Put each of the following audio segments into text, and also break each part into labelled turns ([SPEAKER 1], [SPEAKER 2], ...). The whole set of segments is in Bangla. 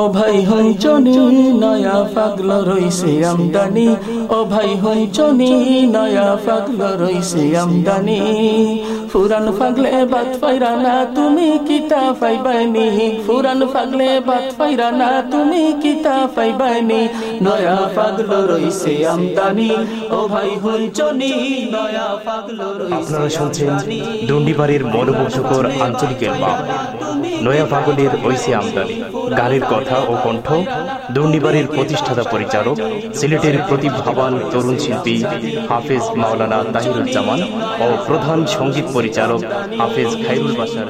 [SPEAKER 1] ও ভাই হই হইচনি নয়া পাগল রইছে আমদানি। ও ভাই হইচনি নয়া পাগল রইছে আমদানি। ফুরান ফাগলে বাত ফাইরা না তুমি কিতা পাইবানি ফুরান ফাগলে বাত ফাইরা না তুমি কিতা পাইবানি নয়া পাগল রইছে আমদানি। ও ভাই হইচনি নয়া পাগল রইছে
[SPEAKER 2] আপনারা শুনছেন ডন্ডিবাড়ির মনোমুগ্ধকর আঞ্চলিক অ্যালবাম নয়া পাগলের ঐসে আমদানি। গানের কথা ও কণ্ঠ দণ্ডিবাড়ির প্রতিষ্ঠাতা পরিচালক, সিলেটের প্রতিভাবান তরুণ শিল্পী হাফেজ মাওলানা তাহিরুজ্জামান ও প্রধান সংগীত পরিচালক হাফেজ খাইরুল বাসার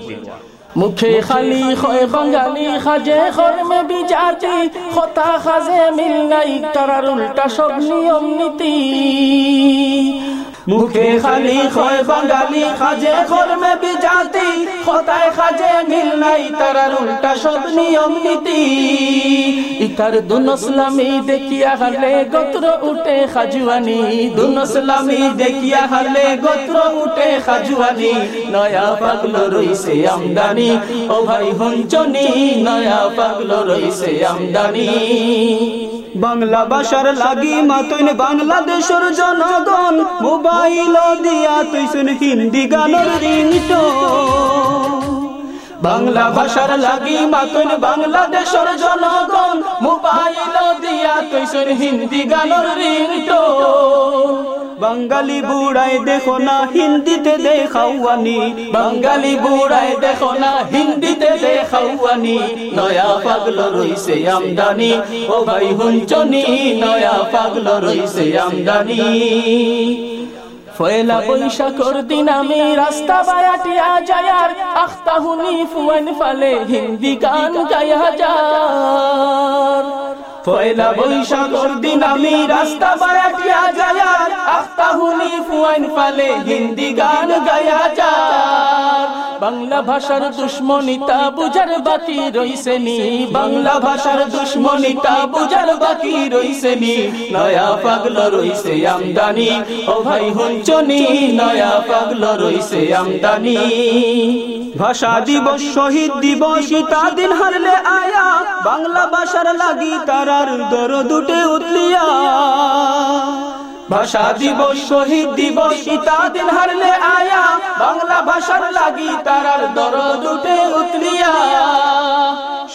[SPEAKER 1] মুখে খালি খয় বাঙালি খাজে খরমে বিজাতি খতা খাজে মিল নাই, তারার উল্টা সব নিয়ম নীতি। মুখে খালি খয় বাঙালি খাজে খরমে বিজাতি খতায় খাজে মিল নাই তারার উল্টা সব নিয়ম নীতি। ইতার দুনসলামি দেখিয়া হালে গোত্র উঠে খাজুয়ানি। দুনসলামি দেখিয়া হালে গোত্র উঠে খাজুয়ানি। নয়া পাগল রইছে আমদানি। ও ভাই হঞ্চনি। নয়া পাগল রইছে আমদানি।
[SPEAKER 3] বাংলা ভাষার লাগি মা মাতইন বাংলাদেশের জনগণ, মোবাইল দিয়া তুই শুন হিন্দি গানের
[SPEAKER 1] বাংলা ভাষার লাগি মাতুন বাংলাদেশের জনগণ, মোবাইল দিয়া তুই শুন হিন্দি গানের
[SPEAKER 3] বাঙালি বুড়াই দেখো না, হিন্দিতে দেখাওয়ানি
[SPEAKER 1] বাঙালি বুড়ায় দেখো না, হিন্দিতে দেখাওয়ানি নয়া পাগল রইছে আমদানি। ও ভাই হুঞ্চনি নয়া পাগল রইছে আমদানি। ফয়লা বৈশাখর দিন আমি রাস্তা বায়াটিয়া যায়ার আখতা হুনি ফুয়ান ফালে হিন্দি গান গায়া যার। পয়লা বৈশাখর দিন আমি রাস্তা বাড়াটিয়া যায় আস্তা হুনি ফুয়ান ফালে হিন্দি গান গায়া যার বাংলা ভাষার দুশ্মনিতা বুঝার বাকি রইছে নি। বাংলা ভাষার দুশ্মনিতা বুঝার বাকি রইছে নি। নয়া পাগল রইছে আমদানি। ও ভাই হুঞ্চনি নয়া পাগল রইছে আমদানি।
[SPEAKER 3] ভাষা দিবস, শহীদ দিবস দিন হারলে আয়া। বাংলা ভাষার লাগি তারার দর দুটে উতলিয়া।
[SPEAKER 1] ভাষা দিবস, শহীদ দিবস, ইতা দিন হারলে আয়া। বাংলা ভাষার লাগি তারার দরদ উঠে উতলিয়া।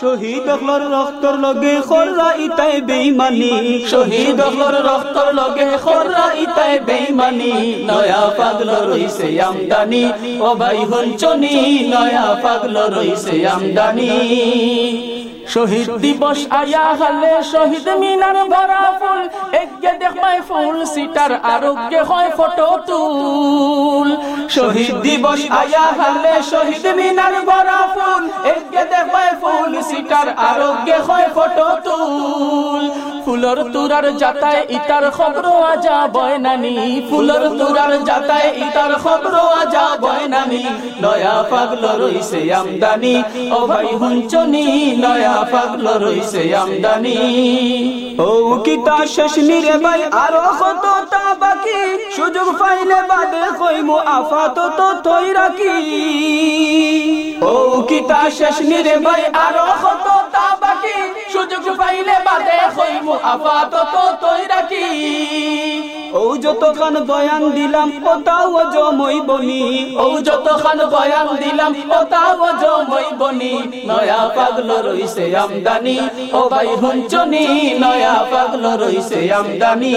[SPEAKER 3] শহীদ হলর রক্তর লগে খররা ইতাই বেইমানি।
[SPEAKER 1] শহীদ হলর রক্তর লগে খররা ইতাই বেইমানি। নয়া পাগল রইছে আমদানি ও ভাই হঞ্চনি নয়া পাগল রইছে আমদানি। শহীদ দিবস আয়া হলে শহীদ মিনার ভরা ফুল। একে দেখবাই ফুল, সিটার আরোগ্য হয় ফটো তুল। শহীদ দিবস আয়া হলে শহীদ মিনার ভরা ফুল। একে দেখবাই ফুল, সিটার আরোগ্য হয় ফটো তুল। ফুলর তুরার জাতায় ইতার খবর আজা বয়নানি ফুলর তুরার জাতায় ইতার খবর আজা বয়নানি নয়া পাগল রইছে আমদানি। ও ভাই হুঞ্চনি নয়া পাগল রইছে আমদানি।
[SPEAKER 3] ও কিতা শেষ নিরে ভাই, আরও কত তা বাকি। সুযোগ পাইলে বাদে কইমু আফাত তো থই রাখি।
[SPEAKER 1] ও কিতা শেষ নিরে ভাই, আরও কত সুযোগ পাইলে বাদে কইমু আপাতত তৈ রাখি
[SPEAKER 3] ও যত খান বয়ান দিলাম, ওটাও জমই বনি।
[SPEAKER 1] ও যত খান বয়ান দিলাম, ওটাও জমই বনি। নয়া পাগল রইছে আমদানি, ও ভাই হুঞ্চনি নয়া পাগল রইছে আমদানি।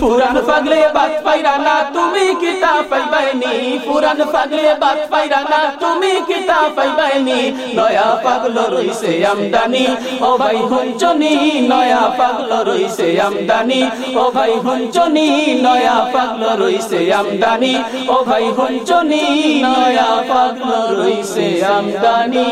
[SPEAKER 1] পুরান পাগলে বাত পাইরা না, তুমি কিতা পাইবাইনি। পুরান পাগলে বাত পাইরা না, তুমি কিতা পাইবাইনি। নয়া পাগল রইছে আমদানি, ও ভাই হুঞ্চনি নয়া পাগল রইছে আমদানি। ও ভাই হুঞ্চনি নয়া পাগল রইছে আমদানি। ও ভাই হঞ্চনি নয়া পাগল রইছে আমদানি।